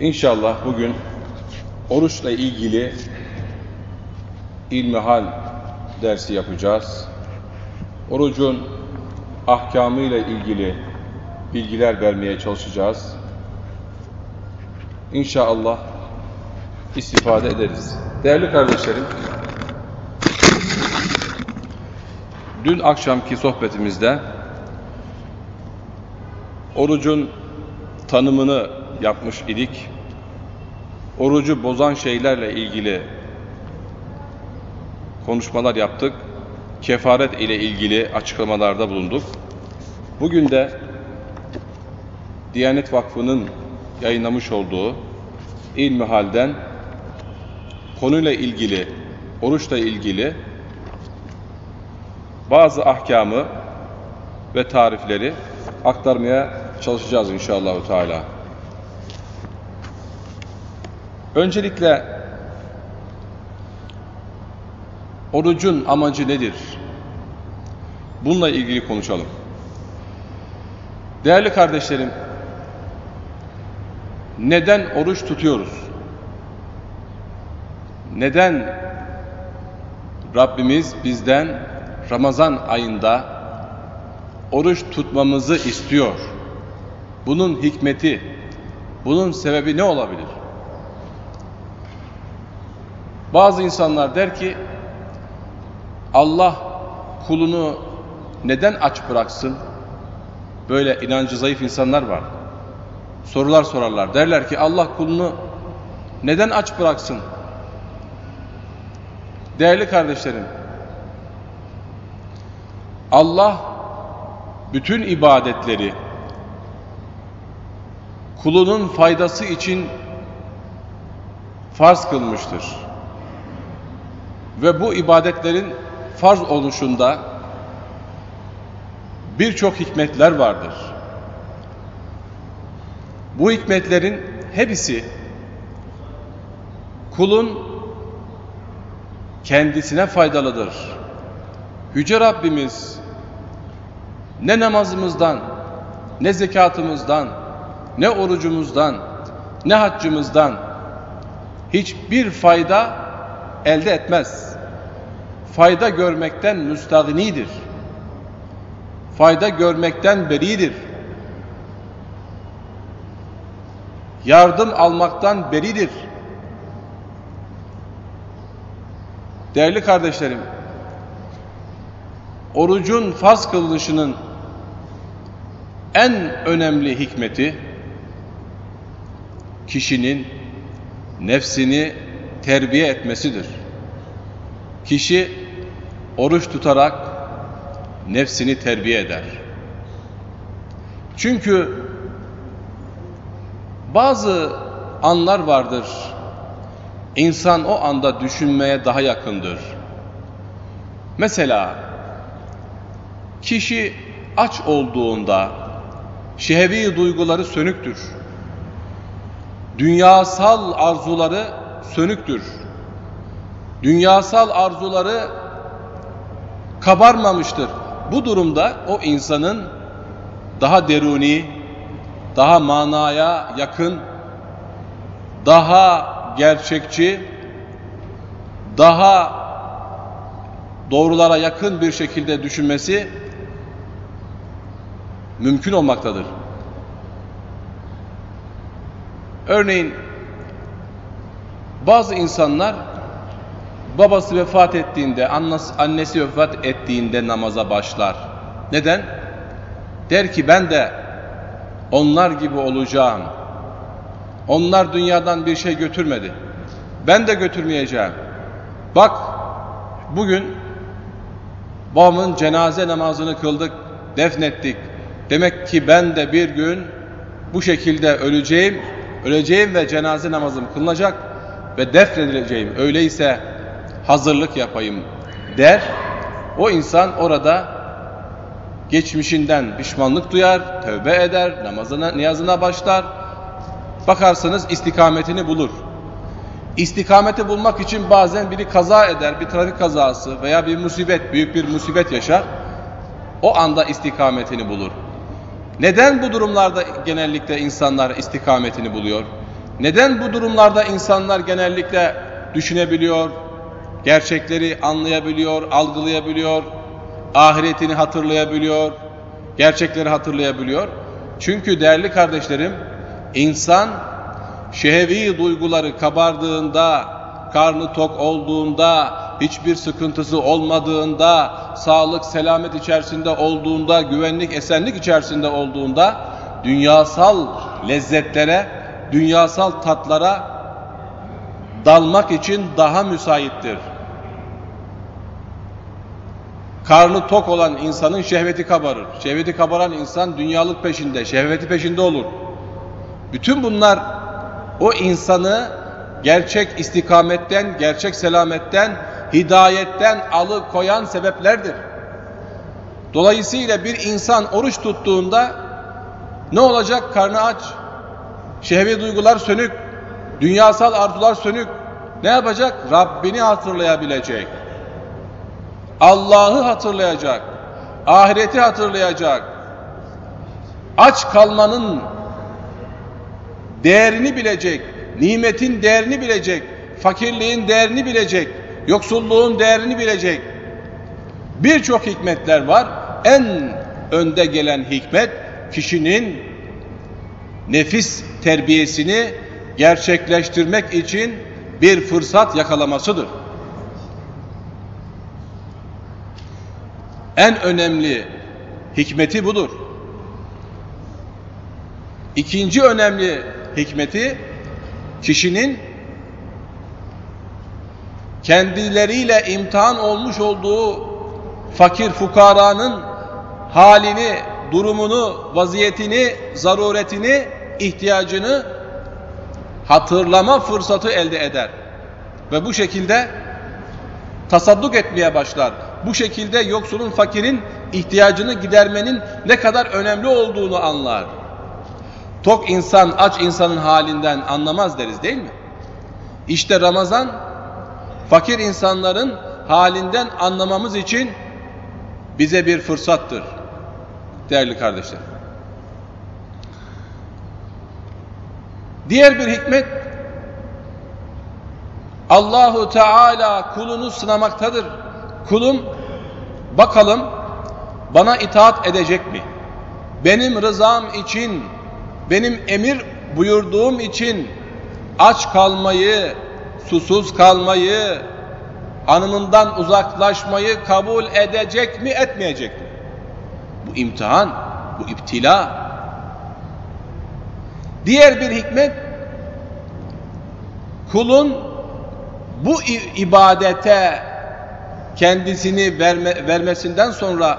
İnşallah bugün oruçla ilgili ilmihal dersi yapacağız. Orucun ahkamıyla ilgili bilgiler vermeye çalışacağız. İnşallah istifade ederiz. Değerli kardeşlerim, dün akşamki sohbetimizde orucun tanımını yapmış idik. Orucu bozan şeylerle ilgili konuşmalar yaptık. Kefaret ile ilgili açıklamalarda bulunduk. Bugün de Diyanet Vakfı'nın yayınlamış olduğu İlmihal'den konuyla ilgili, oruçla ilgili bazı ahkamı ve tarifleri aktarmaya çalışacağız inşallah Teala. Öncelikle orucun amacı nedir? Bununla ilgili konuşalım. Değerli kardeşlerim, neden oruç tutuyoruz? Neden Rabbimiz bizden Ramazan ayında oruç tutmamızı istiyor? Bunun hikmeti, bunun sebebi ne olabilir? Bazı insanlar der ki Allah kulunu neden aç bıraksın? Böyle inancı zayıf insanlar var. Sorular sorarlar. Derler ki Allah kulunu neden aç bıraksın? Değerli kardeşlerim, Allah bütün ibadetleri kulunun faydası için farz kılmıştır. Ve bu ibadetlerin farz oluşunda birçok hikmetler vardır. Bu hikmetlerin hepsi kulun kendisine faydalıdır. Yüce Rabbimiz ne namazımızdan, ne zekatımızdan, ne orucumuzdan, ne haccımızdan hiçbir fayda elde etmez. Fayda görmekten müstahinidir. Fayda görmekten beridir. Yardım almaktan beridir. Değerli kardeşlerim, orucun farz kılınışının en önemli hikmeti kişinin nefsini terbiye etmesidir. Kişi oruç tutarak nefsini terbiye eder. Çünkü bazı anlar vardır. İnsan o anda düşünmeye daha yakındır. Mesela kişi aç olduğunda şehvi duyguları sönüktür. Dünyasal arzuları sönüktür. Dünyasal arzuları kabarmamıştır. Bu durumda o insanın daha deruni, daha manaya yakın, daha gerçekçi, daha doğrulara yakın bir şekilde düşünmesi mümkün olmaktadır. Örneğin bazı insanlar babası vefat ettiğinde, annesi vefat ettiğinde namaza başlar. Neden? Der ki ben de onlar gibi olacağım. Onlar dünyadan bir şey götürmedi. Ben de götürmeyeceğim. Bak bugün babamın cenaze namazını kıldık, defnettik. Demek ki ben de bir gün bu şekilde öleceğim, öleceğim ve cenaze namazım kılınacak ve defnedileceğim. Öyleyse hazırlık yapayım der. O insan orada geçmişinden pişmanlık duyar, tövbe eder, namazına, niyazına başlar. Bakarsınız istikametini bulur. İstikameti bulmak için bazen biri kaza eder, bir trafik kazası veya bir musibet, büyük bir musibet yaşar. O anda istikametini bulur. Neden bu durumlarda genellikle insanlar istikametini buluyor? Neden bu durumlarda insanlar genellikle düşünebiliyor, gerçekleri anlayabiliyor, algılayabiliyor, ahiretini hatırlayabiliyor, gerçekleri hatırlayabiliyor? Çünkü değerli kardeşlerim, insan şehevi duyguları kabardığında, karnı tok olduğunda, hiçbir sıkıntısı olmadığında, sağlık, selamet içerisinde olduğunda, güvenlik, esenlik içerisinde olduğunda, dünyasal lezzetlere, dünyasal tatlara dalmak için daha müsaittir. Karnı tok olan insanın şehveti kabarır. Şehveti kabaran insan dünyalık peşinde, şehveti peşinde olur. Bütün bunlar o insanı gerçek istikametten, gerçek selametten, hidayetten alıkoyan sebeplerdir. Dolayısıyla bir insan oruç tuttuğunda ne olacak? Karnı aç, şehvi duygular sönük, dünyasal arzular sönük. Ne yapacak? Rabbini hatırlayabilecek. Allah'ı hatırlayacak. Ahireti hatırlayacak. Aç kalmanın değerini bilecek, nimetin değerini bilecek, fakirliğin değerini bilecek, yoksulluğun değerini bilecek. Birçok hikmetler var. En önde gelen hikmet kişinin nefis terbiyesini gerçekleştirmek için bir fırsat yakalamasıdır. En önemli hikmeti budur. İkinci önemli hikmeti kişinin kendileriyle imtihan olmuş olduğu fakir fukaranın halini, durumunu, vaziyetini, zaruretini, ihtiyacını hatırlama fırsatı elde eder. Ve bu şekilde tasadduk etmeye başlar. Bu şekilde yoksulun, fakirin ihtiyacını gidermenin ne kadar önemli olduğunu anlar. Tok insan aç insanın halinden anlamaz deriz değil mi? İşte Ramazan fakir insanların halinden anlamamız için bize bir fırsattır. Değerli kardeşler. Diğer bir hikmet Allahu Teala kulunu sınamaktadır. Kulum bakalım bana itaat edecek mi? Benim rızam için benim emir buyurduğum için aç kalmayı, susuz kalmayı, hanımından uzaklaşmayı kabul edecek mi, etmeyecek mi? Bu imtihan, bu iptila. Diğer bir hikmet, kulun bu ibadete kendisini verme, vermesinden sonra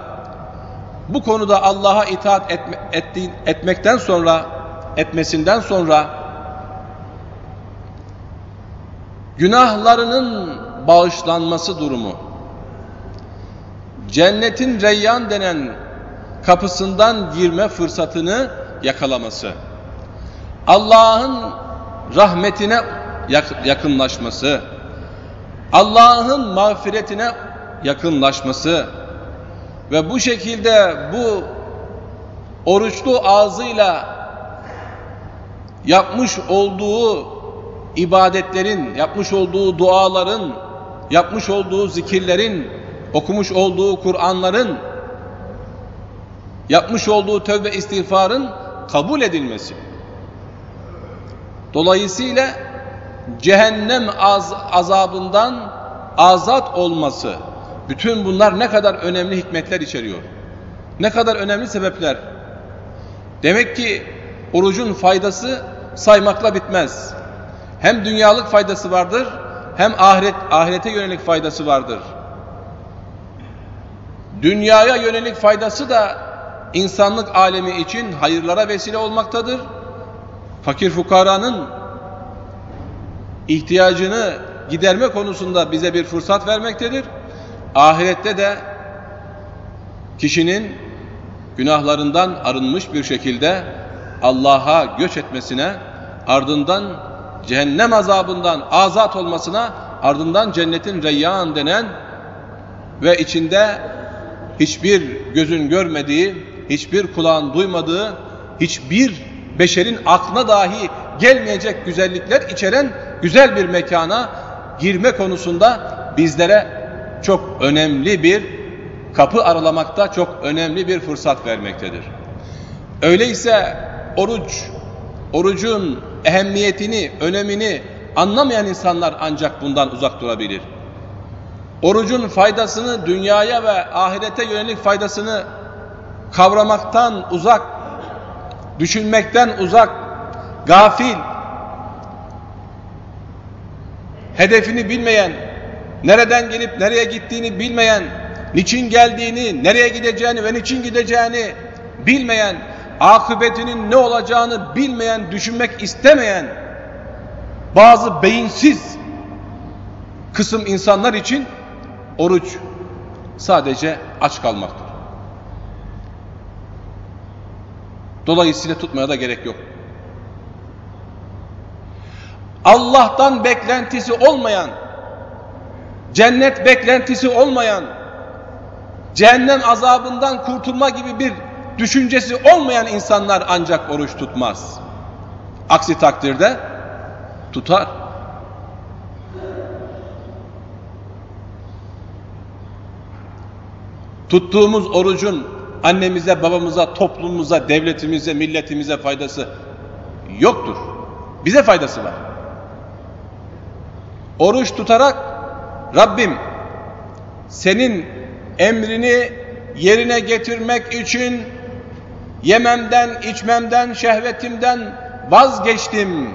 bu konuda Allah'a itaat etme, etti, etmekten sonra etmesinden sonra günahlarının bağışlanması durumu cennetin reyyan denen kapısından girme fırsatını yakalaması Allah'ın rahmetine yakınlaşması Allah'ın mağfiretine yakınlaşması ve bu şekilde bu oruçlu ağzıyla yapmış olduğu ibadetlerin, yapmış olduğu duaların, yapmış olduğu zikirlerin, okumuş olduğu Kur'anların, yapmış olduğu tövbe istiğfarın kabul edilmesi. Dolayısıyla cehennem az, azabından azat olması, bütün bunlar ne kadar önemli hikmetler içeriyor. Ne kadar önemli sebepler. Demek ki orucun faydası saymakla bitmez. Hem dünyalık faydası vardır, hem ahiret ahirete yönelik faydası vardır. Dünyaya yönelik faydası da insanlık alemi için hayırlara vesile olmaktadır. Fakir fukaranın ihtiyacını giderme konusunda bize bir fırsat vermektedir. Ahirette de kişinin günahlarından arınmış bir şekilde Allah'a göç etmesine, ardından cehennem azabından azat olmasına, ardından cennetin reyyan denen ve içinde hiçbir gözün görmediği, hiçbir kulağın duymadığı, hiçbir beşerin aklına dahi gelmeyecek güzellikler içeren güzel bir mekana girme konusunda bizlere çok önemli bir kapı aralamakta çok önemli bir fırsat vermektedir. Öyleyse oruç, orucun ehemmiyetini, önemini anlamayan insanlar ancak bundan uzak durabilir. Orucun faydasını, dünyaya ve ahirete yönelik faydasını kavramaktan uzak, düşünmekten uzak, gafil, hedefini bilmeyen, nereden gelip nereye gittiğini bilmeyen, niçin geldiğini, nereye gideceğini ve niçin gideceğini bilmeyen, akıbetinin ne olacağını bilmeyen, düşünmek istemeyen bazı beyinsiz kısım insanlar için oruç sadece aç kalmaktır. Dolayısıyla tutmaya da gerek yok. Allah'tan beklentisi olmayan, cennet beklentisi olmayan, cehennem azabından kurtulma gibi bir düşüncesi olmayan insanlar ancak oruç tutmaz. Aksi takdirde tutar. Tuttuğumuz orucun annemize, babamıza, toplumumuza, devletimize, milletimize faydası yoktur. Bize faydası var. Oruç tutarak Rabbim senin emrini yerine getirmek için yememden, içmemden, şehvetimden vazgeçtim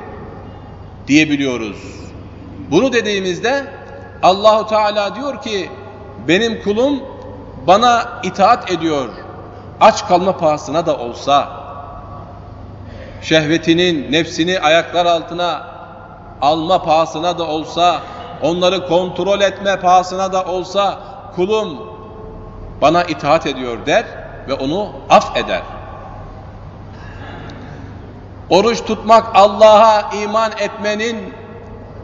diyebiliyoruz. Bunu dediğimizde Allahu Teala diyor ki benim kulum bana itaat ediyor. Aç kalma pahasına da olsa şehvetinin nefsini ayaklar altına alma pahasına da olsa onları kontrol etme pahasına da olsa kulum bana itaat ediyor der ve onu affeder. Oruç tutmak Allah'a iman etmenin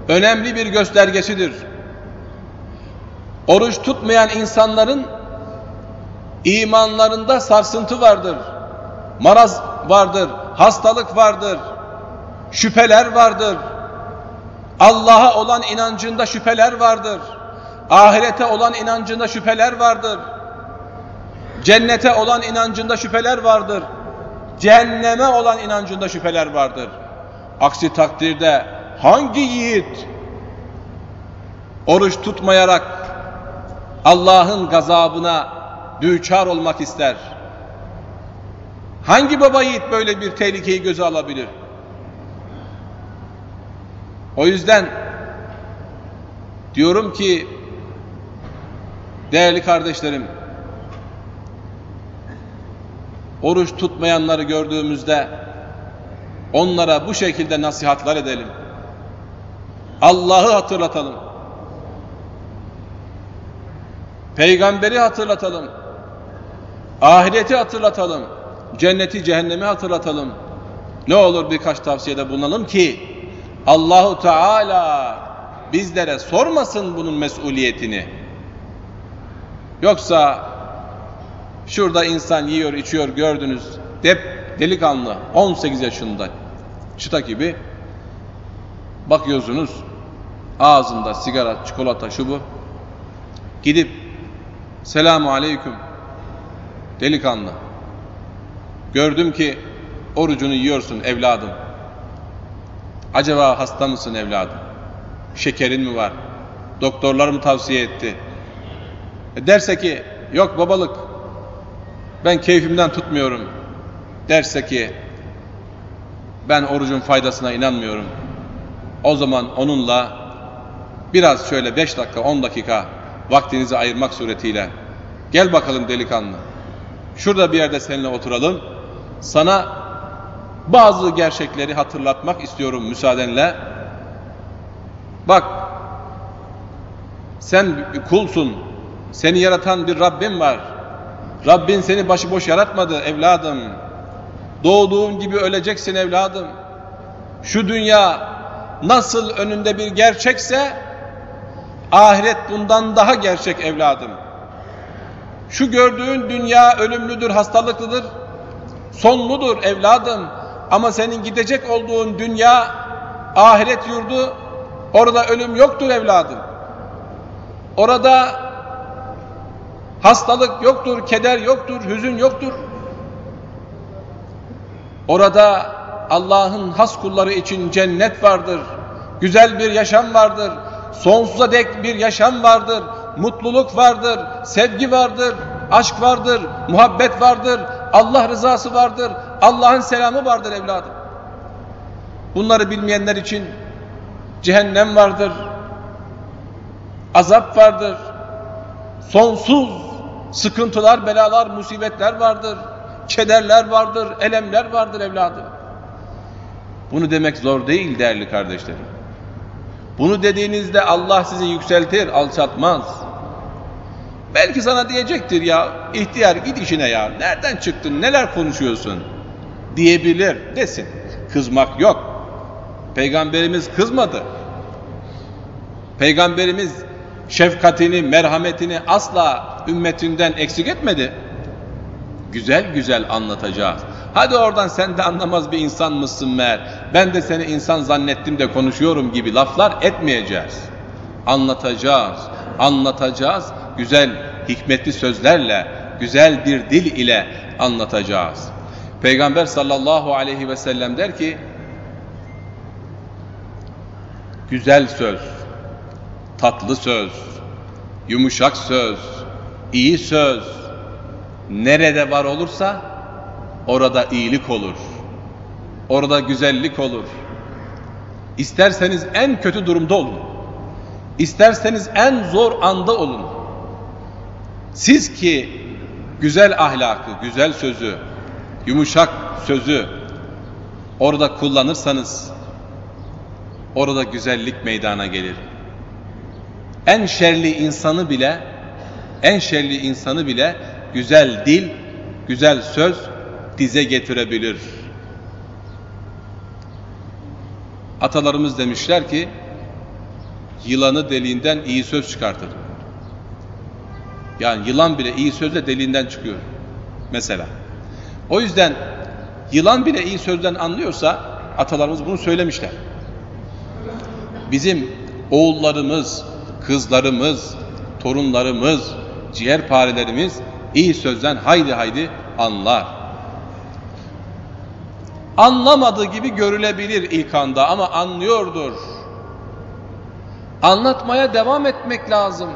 önemli bir göstergesidir. Oruç tutmayan insanların imanlarında sarsıntı vardır. Maraz vardır, hastalık vardır, şüpheler vardır. Allah'a olan inancında şüpheler vardır. Ahirete olan inancında şüpheler vardır. Cennete olan inancında şüpheler vardır. Cehenneme olan inancında şüpheler vardır. Aksi takdirde hangi yiğit oruç tutmayarak Allah'ın gazabına düçar olmak ister? Hangi baba yiğit böyle bir tehlikeyi göze alabilir? O yüzden diyorum ki değerli kardeşlerim oruç tutmayanları gördüğümüzde onlara bu şekilde nasihatler edelim. Allah'ı hatırlatalım. Peygamberi hatırlatalım. Ahireti hatırlatalım. Cenneti, cehennemi hatırlatalım. Ne olur birkaç tavsiyede bulunalım ki Allahu Teala bizlere sormasın bunun mesuliyetini. Yoksa şurada insan yiyor, içiyor gördünüz. Dep delikanlı 18 yaşında çıta gibi bakıyorsunuz ağzında sigara, çikolata, şu bu. Gidip selamu aleyküm delikanlı. Gördüm ki orucunu yiyorsun evladım. Acaba hasta mısın evladım? Şekerin mi var? Doktorlar mı tavsiye etti? E derse ki yok babalık ben keyfimden tutmuyorum. Derse ki ben orucun faydasına inanmıyorum. O zaman onunla biraz şöyle 5 dakika 10 dakika vaktinizi ayırmak suretiyle gel bakalım delikanlı. Şurada bir yerde seninle oturalım. Sana bazı gerçekleri hatırlatmak istiyorum müsaadenle. Bak, sen kulsun, seni yaratan bir Rabbin var. Rabbin seni başıboş yaratmadı evladım. Doğduğun gibi öleceksin evladım. Şu dünya nasıl önünde bir gerçekse, ahiret bundan daha gerçek evladım. Şu gördüğün dünya ölümlüdür, hastalıklıdır, sonludur evladım. Ama senin gidecek olduğun dünya ahiret yurdu orada ölüm yoktur evladım. Orada hastalık yoktur, keder yoktur, hüzün yoktur. Orada Allah'ın has kulları için cennet vardır. Güzel bir yaşam vardır. Sonsuza dek bir yaşam vardır. Mutluluk vardır, sevgi vardır, aşk vardır, muhabbet vardır, Allah rızası vardır, Allah'ın selamı vardır evladım. Bunları bilmeyenler için cehennem vardır, azap vardır, sonsuz sıkıntılar, belalar, musibetler vardır, kederler vardır, elemler vardır evladım. Bunu demek zor değil değerli kardeşlerim. Bunu dediğinizde Allah sizi yükseltir, alçatmaz. Belki sana diyecektir ya, ihtiyar git işine ya, nereden çıktın, neler konuşuyorsun diyebilir, desin. Kızmak yok. Peygamberimiz kızmadı. Peygamberimiz şefkatini, merhametini asla ümmetinden eksik etmedi. Güzel güzel anlatacağız. Hadi oradan sen de anlamaz bir insan mısın meğer? Ben de seni insan zannettim de konuşuyorum gibi laflar etmeyeceğiz. Anlatacağız, anlatacağız. Güzel, hikmetli sözlerle, güzel bir dil ile anlatacağız. Peygamber sallallahu aleyhi ve sellem der ki, güzel söz, tatlı söz, yumuşak söz, iyi söz, nerede var olursa orada iyilik olur. Orada güzellik olur. İsterseniz en kötü durumda olun. İsterseniz en zor anda olun. Siz ki güzel ahlakı, güzel sözü, yumuşak sözü orada kullanırsanız orada güzellik meydana gelir. En şerli insanı bile en şerli insanı bile güzel dil, güzel söz dize getirebilir. Atalarımız demişler ki yılanı deliğinden iyi söz çıkartır. Yani yılan bile iyi sözle deliğinden çıkıyor. Mesela. O yüzden yılan bile iyi sözden anlıyorsa atalarımız bunu söylemişler. Bizim oğullarımız, kızlarımız, torunlarımız, ciğerparelerimiz iyi sözden haydi haydi anlar. Anlamadığı gibi görülebilir ilk anda ama anlıyordur. Anlatmaya devam etmek lazım.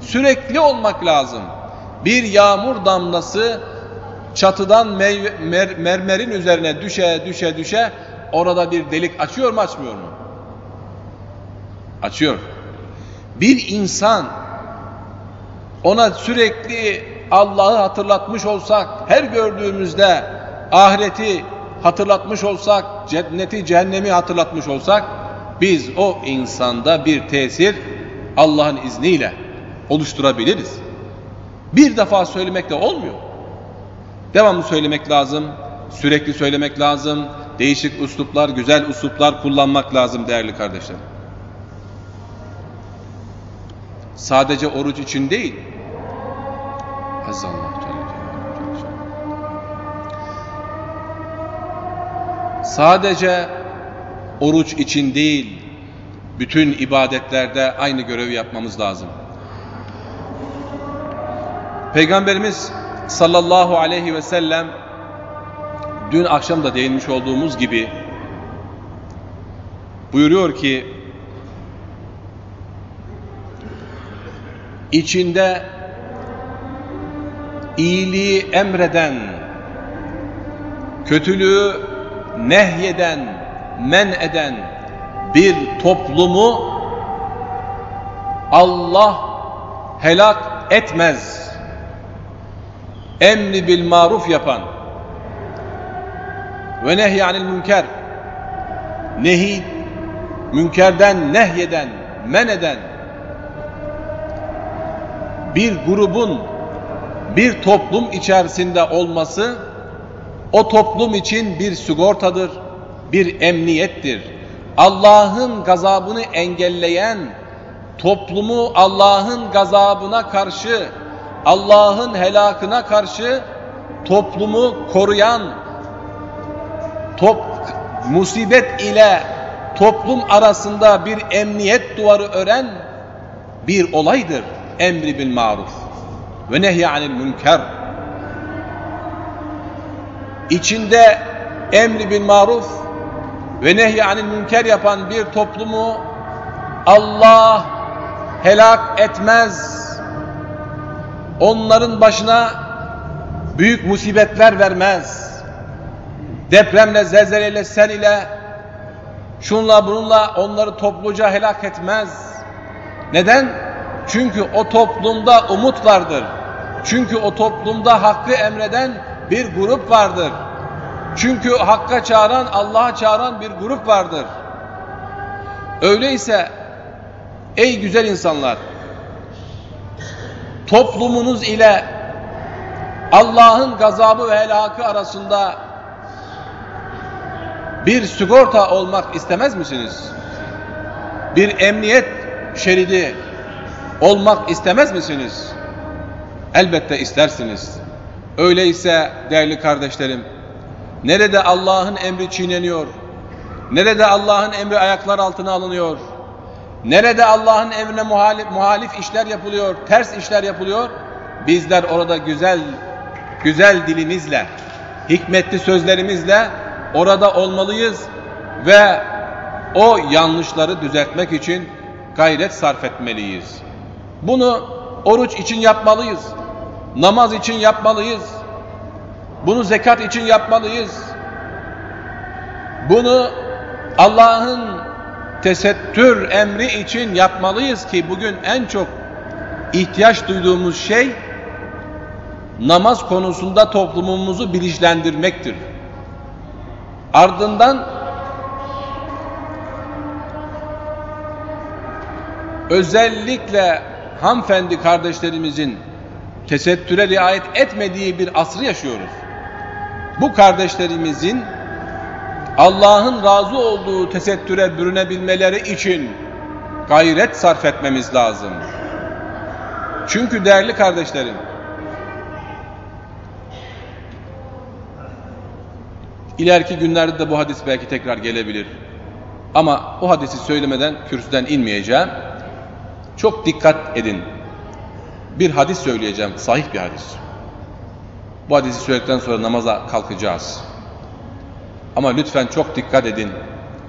Sürekli olmak lazım. Bir yağmur damlası çatıdan mer mermerin üzerine düşe düşe düşe orada bir delik açıyor mu açmıyor mu? Açıyor. Bir insan ona sürekli Allah'ı hatırlatmış olsak, her gördüğümüzde ahireti hatırlatmış olsak, cenneti, cehennemi hatırlatmış olsak, biz o insanda bir tesir Allah'ın izniyle oluşturabiliriz. Bir defa söylemekle olmuyor. Devamlı söylemek lazım, sürekli söylemek lazım, değişik usluplar, güzel usluplar kullanmak lazım değerli kardeşlerim. Sadece oruç için değil. Sadece oruç için değil, bütün ibadetlerde aynı görevi yapmamız lazım. Peygamberimiz sallallahu aleyhi ve sellem dün akşam da değinmiş olduğumuz gibi buyuruyor ki içinde iyiliği emreden, kötülüğü nehyeden, men eden bir toplumu Allah helak etmez. Emri bil maruf yapan ve nehyanil münker nehi münkerden nehyeden, men eden bir grubun bir toplum içerisinde olması o toplum için bir sigortadır, bir emniyettir. Allah'ın gazabını engelleyen, toplumu Allah'ın gazabına karşı, Allah'ın helakına karşı toplumu koruyan, top, musibet ile toplum arasında bir emniyet duvarı ören bir olaydır. Emri bil maruf ve nehyanil münker. İçinde emri bil maruf ve nehyanil münker yapan bir toplumu Allah helak etmez. Onların başına büyük musibetler vermez. Depremle, zelzeleyle, sel ile şunla bununla onları topluca helak etmez. Neden? Çünkü o toplumda umut vardır. Çünkü o toplumda hakkı emreden bir grup vardır. Çünkü hakka çağıran, Allah'a çağıran bir grup vardır. Öyleyse ey güzel insanlar toplumunuz ile Allah'ın gazabı ve helakı arasında bir sigorta olmak istemez misiniz? Bir emniyet şeridi olmak istemez misiniz? Elbette istersiniz. Öyleyse değerli kardeşlerim, nerede Allah'ın emri çiğneniyor, nerede Allah'ın emri ayaklar altına alınıyor, nerede Allah'ın emrine muhalif, muhalif işler yapılıyor, ters işler yapılıyor, bizler orada güzel, güzel dilimizle, hikmetli sözlerimizle orada olmalıyız ve o yanlışları düzeltmek için gayret sarf etmeliyiz. Bunu oruç için yapmalıyız. Namaz için yapmalıyız. Bunu zekat için yapmalıyız. Bunu Allah'ın tesettür emri için yapmalıyız ki bugün en çok ihtiyaç duyduğumuz şey namaz konusunda toplumumuzu bilinçlendirmektir. Ardından özellikle hanımefendi kardeşlerimizin tesettüre riayet etmediği bir asrı yaşıyoruz. Bu kardeşlerimizin Allah'ın razı olduğu tesettüre bürünebilmeleri için gayret sarf etmemiz lazım. Çünkü değerli kardeşlerim, ileriki günlerde de bu hadis belki tekrar gelebilir. Ama o hadisi söylemeden kürsüden inmeyeceğim. Çok dikkat edin. Bir hadis söyleyeceğim, sahih bir hadis. Bu hadisi söyledikten sonra namaza kalkacağız. Ama lütfen çok dikkat edin.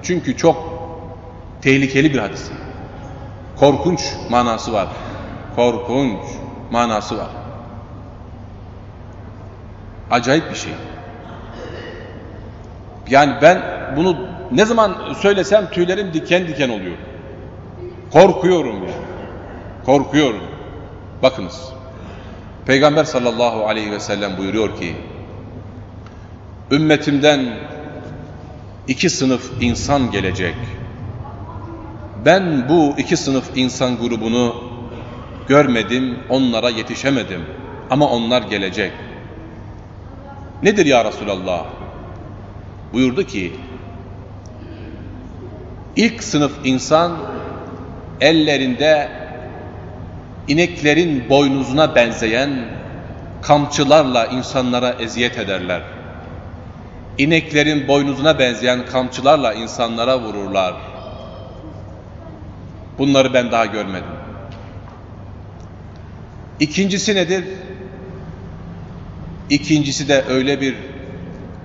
Çünkü çok tehlikeli bir hadis. Korkunç manası var. Korkunç manası var. Acayip bir şey. Yani ben bunu ne zaman söylesem tüylerim diken diken oluyor. Korkuyorum yani. Korkuyorum. Bakınız. Peygamber sallallahu aleyhi ve sellem buyuruyor ki ümmetimden iki sınıf insan gelecek. Ben bu iki sınıf insan grubunu görmedim, onlara yetişemedim. Ama onlar gelecek. Nedir ya Resulallah? Buyurdu ki, ilk sınıf insan ellerinde ineklerin boynuzuna benzeyen kamçılarla insanlara eziyet ederler. İneklerin boynuzuna benzeyen kamçılarla insanlara vururlar. Bunları ben daha görmedim. İkincisi nedir? İkincisi de öyle bir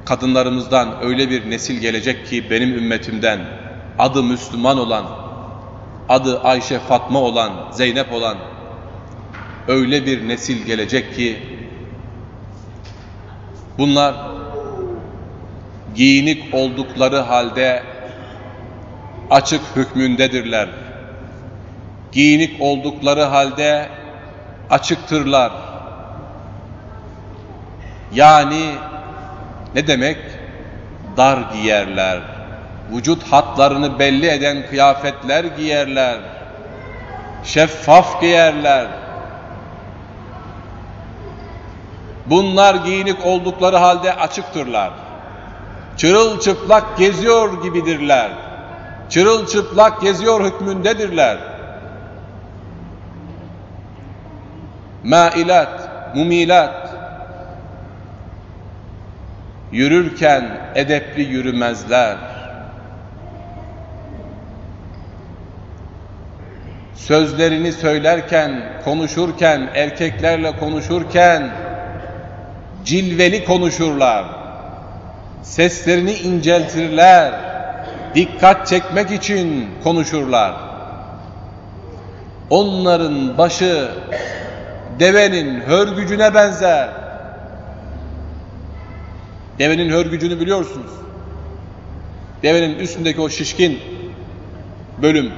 kadınlarımızdan öyle bir nesil gelecek ki benim ümmetimden adı Müslüman olan, adı Ayşe Fatma olan, Zeynep olan öyle bir nesil gelecek ki bunlar giyinik oldukları halde açık hükmündedirler. Giyinik oldukları halde açıktırlar. Yani ne demek? Dar giyerler. Vücut hatlarını belli eden kıyafetler giyerler. Şeffaf giyerler. Bunlar giyinik oldukları halde açıktırlar. Çırılçıplak geziyor gibidirler. Çırılçıplak geziyor hükmündedirler. Mailat, mumilat. Yürürken edepli yürümezler. Sözlerini söylerken, konuşurken, erkeklerle konuşurken cilveli konuşurlar. Seslerini inceltirler. Dikkat çekmek için konuşurlar. Onların başı devenin hörgücüne benzer. Devenin hörgücünü biliyorsunuz. Devenin üstündeki o şişkin bölüm.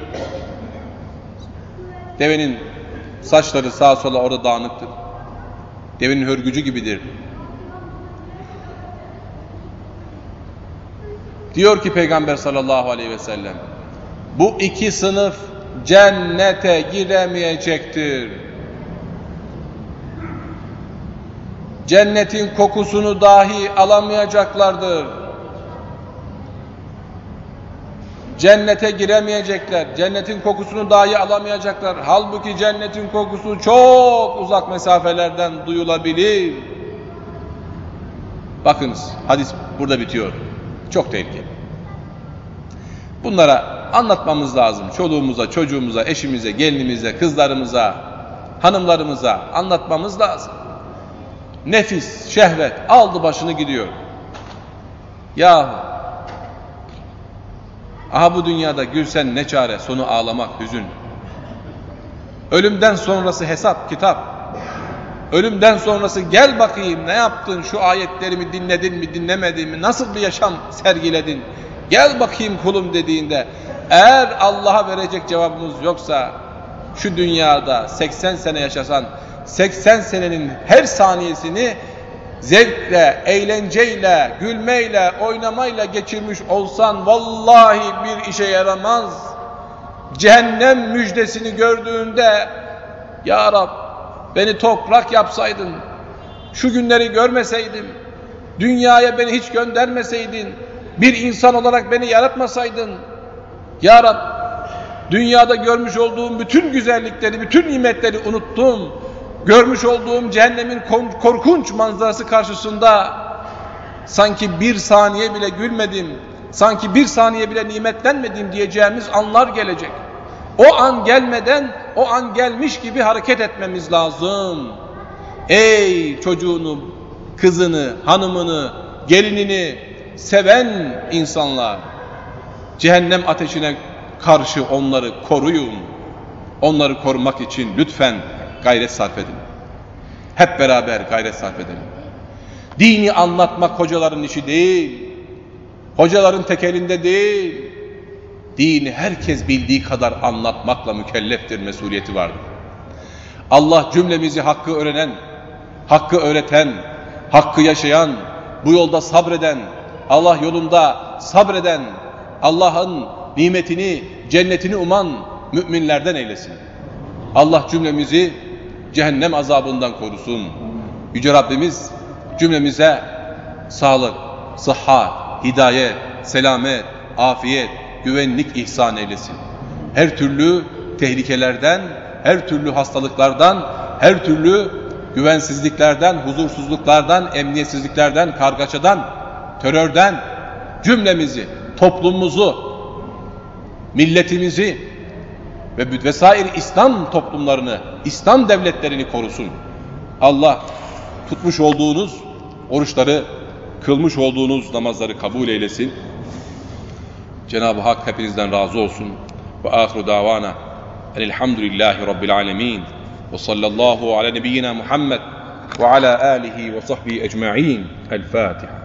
Devenin saçları sağa sola orada dağınıktır. Devenin hörgücü gibidir. Diyor ki Peygamber sallallahu aleyhi ve sellem, bu iki sınıf cennete giremeyecektir. Cennetin kokusunu dahi alamayacaklardır. Cennete giremeyecekler. Cennetin kokusunu dahi alamayacaklar. Halbuki cennetin kokusu çok uzak mesafelerden duyulabilir. Bakınız hadis burada bitiyor. Çok tehlikeli. Bunlara anlatmamız lazım. Çoluğumuza, çocuğumuza, eşimize, gelinimize, kızlarımıza, hanımlarımıza anlatmamız lazım. Nefis, şehvet aldı başını gidiyor. Yahu aha bu dünyada gülsen ne çare sonu ağlamak, hüzün. Ölümden sonrası hesap, kitap. Ölümden sonrası gel bakayım ne yaptın, şu ayetlerimi dinledin mi, dinlemedin mi, nasıl bir yaşam sergiledin, gel bakayım kulum dediğinde, eğer Allah'a verecek cevabımız yoksa, şu dünyada 80 sene yaşasan, 80 senenin her saniyesini zevkle, eğlenceyle, gülmeyle, oynamayla geçirmiş olsan, vallahi bir işe yaramaz. Cehennem müjdesini gördüğünde, Ya Rab, Beni toprak yapsaydın, şu günleri görmeseydim, dünyaya beni hiç göndermeseydin, bir insan olarak beni yaratmasaydın, Ya Rab, dünyada görmüş olduğum bütün güzellikleri, bütün nimetleri unuttum. Görmüş olduğum cehennemin korkunç manzarası karşısında sanki bir saniye bile gülmedim, sanki bir saniye bile nimetlenmedim diyeceğimiz anlar gelecek. O an gelmeden o an gelmiş gibi hareket etmemiz lazım. Ey çocuğunu, kızını, hanımını, gelinini seven insanlar. Cehennem ateşine karşı onları koruyun. Onları korumak için lütfen gayret sarf edin. Hep beraber gayret sarf edelim. Dini anlatmak hocaların işi değil. Hocaların tekelinde değil dini herkes bildiği kadar anlatmakla mükelleftir, mesuliyeti vardır. Allah cümlemizi hakkı öğrenen, hakkı öğreten, hakkı yaşayan, bu yolda sabreden, Allah yolunda sabreden, Allah'ın nimetini, cennetini uman müminlerden eylesin. Allah cümlemizi cehennem azabından korusun. Yüce Rabbimiz cümlemize sağlık, sıhhat, hidayet, selamet, afiyet, güvenlik ihsan eylesin. Her türlü tehlikelerden, her türlü hastalıklardan, her türlü güvensizliklerden, huzursuzluklardan, emniyetsizliklerden, kargaçadan, terörden cümlemizi, toplumumuzu, milletimizi ve vesaire İslam toplumlarını, İslam devletlerini korusun. Allah tutmuş olduğunuz oruçları, kılmış olduğunuz namazları kabul eylesin. Cenab-ı Hak hepinizden razı olsun. Ve ahiru davana elhamdülillahi rabbil alemin. Ve sallallahu ala nebiyyina Muhammed ve ala alihi ve sahbihi ecma'in. El Fatiha.